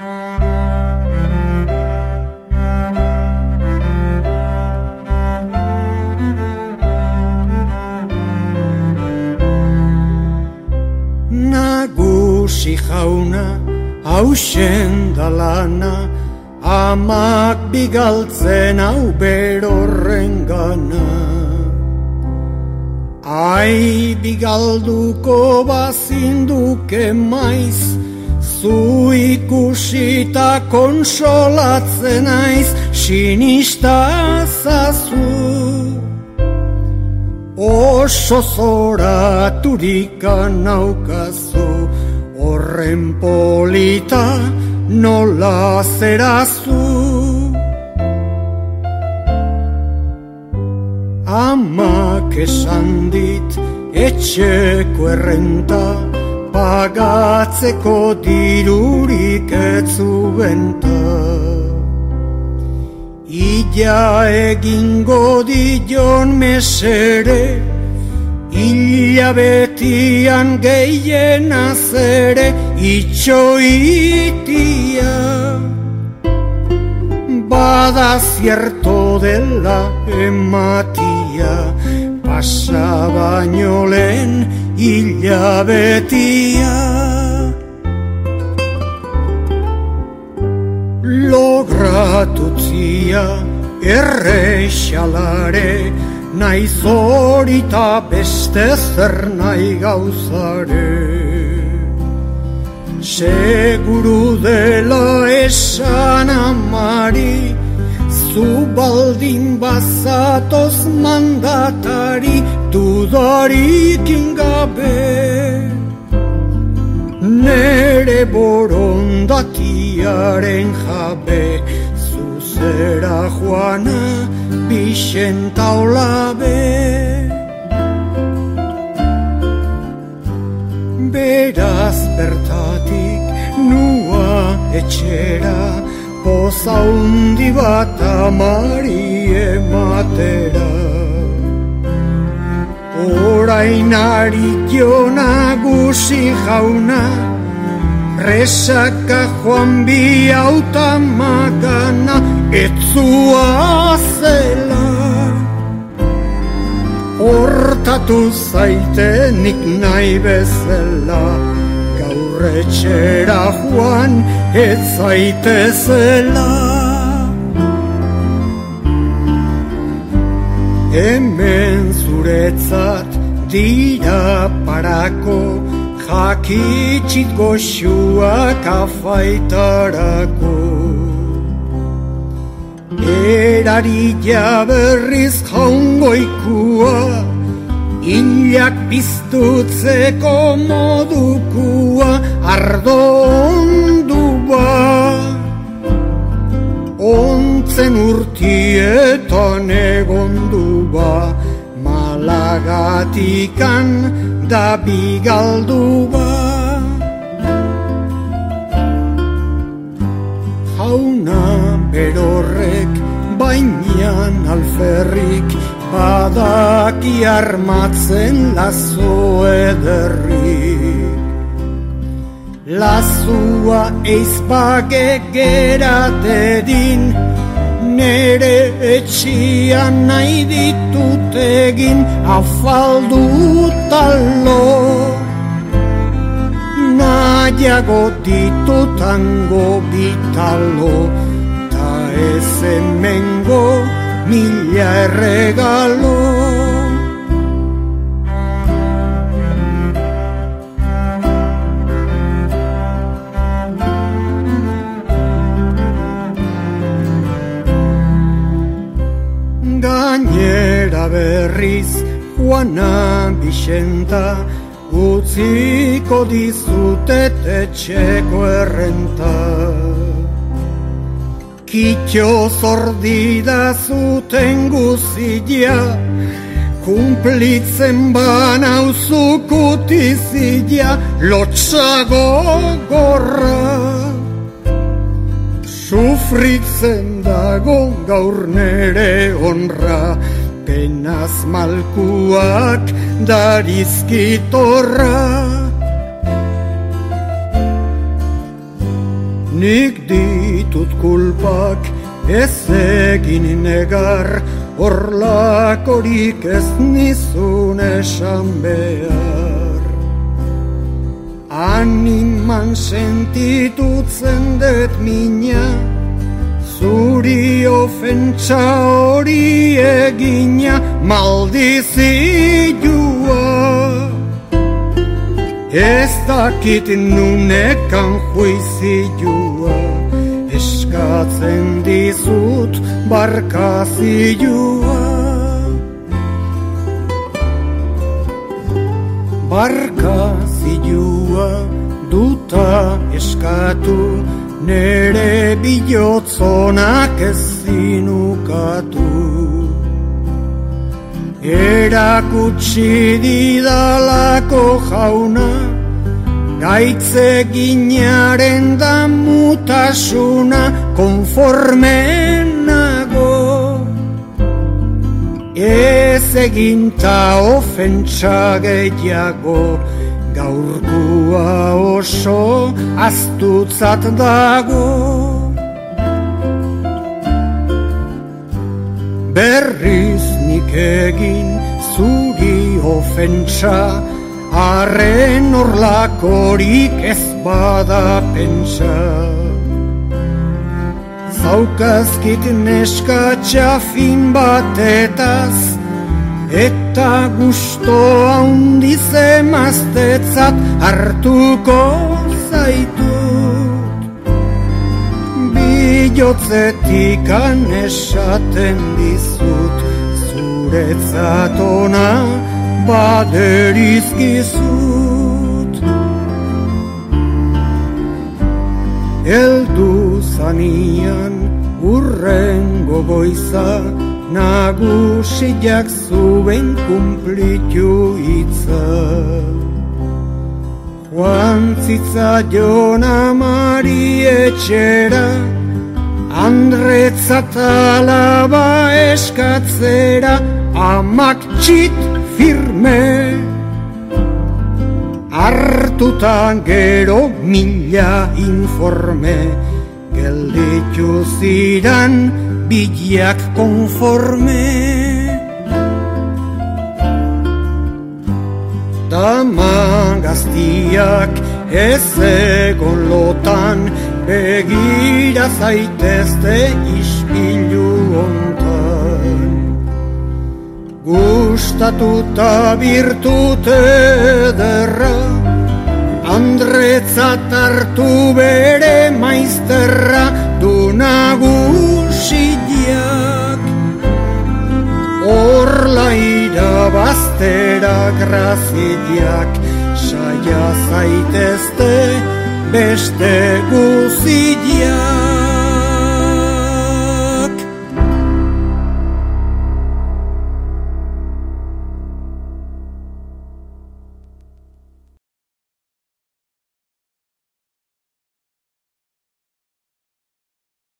Nagusi jauna, hausen dalana, amak bigaltzen hau berorren gana. Ai bigalduko bazinduke maiz, zu ikusita konsolatzen aiz, sinista zazu. Oso zoraturik naukazu, horren polita, nola zerazu Amak esan dit etxeko errenta Pagatzeko dirurik etzu benta Illa egingo dion mesere Illa betian gehien azere itxoitia. Bada zierto dela ematia Pasa baino lehen illa betia Logratutzia errexalare Naiz hori beste zer nahi gauzare. Seguru dela esan amari Zu baldin bazatoz mandatari Dudarik ingabe. Nere borondatiaren jabe Zuzera joana bixenta olabe. Beraz bertatik nua etxera Poza undi bat amari ematera Orainari jo nagusi jauna Resaka joan bi auta magana Etzua zela Hortatu zaite nik nahi bezala Gaur etxera joan ez zaite zela. Hemen zuretzat dira parako Jakitxit goxuak afaitarako. Erari jaberriz Ilak biztutzeko modukua Ardo ondua Ontzen urtietan egondua Malagatikan da bigaldua. Jauna berorrek bainian alferrik badaki armatzen lazo ederrik. Lazua eizbage geratedin, nere etxian nahi ditut egin afaldu talo. Nahiago ditutango bitalo, ta ez emengo mila erregalo. Gainera berriz Juana Bixenta utziko dizutet etxeko errenta. Kitxo zordida zuten guzia, kumplitzen bana uzukutizia, lotxago gorra. Sufritzen dago gaur nere honra, penaz malkuak darizkitorra. Nik ditut kulpak ez egin negar Horlakorik ez nizun esan behar. Animan sentitutzen dut mina Zuri ofentsa hori egina maldizioa Ez dakit nunekan juizioa Eskatzen dizut barkazioa Barkazioa duta eskatu nere bilotzonak ez zinukatu. Erakutsi didalako jauna, gaitze ginaren da mutasuna konformenago. Ez eginta ofentsa gehiago, gaurkua oso astutzat dago Berriz nik egin zuri ofentsa Arren orlakorik ez bada pentsa. Zaukazkit neskatxa fin batetaz Eta gusto handiz emaztetzat hartuko zaitut. Bilotzetik esaten dizut Zuretzat ona baderizkizut Eldu zanian urrengo goizak nagusiak zuen kumplitu itza. Juan zitza jona mari etxera, andretzat alaba eskatzera, amak txit firme. Artutan gero mila informe, gelditu zidan, bidiak konforme Dama gaztiak ez egon lotan Begira zaitezte ispilu Gustatuta birtute derra Andretzat hartu bere maizterra Du nagusiak Orla irabaztera grazidiak Saia zaitezte beste guzidiak